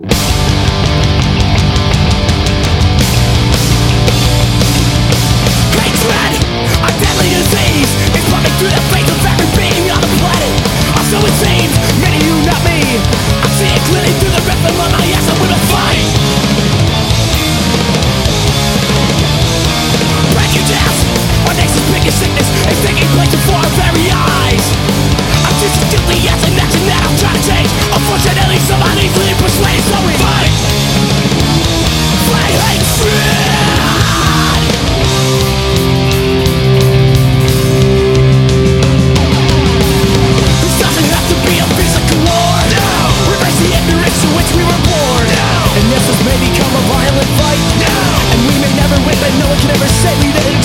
Hatred, a deadly pumping through the of every being on the planet. Or so seems, many you, not me. I see it clearly through the rhythm of my ass, we no Reverse the ignorance in which we were born. No. And if this may become a violent fight, no. And we may never win, but no one can ever say we didn't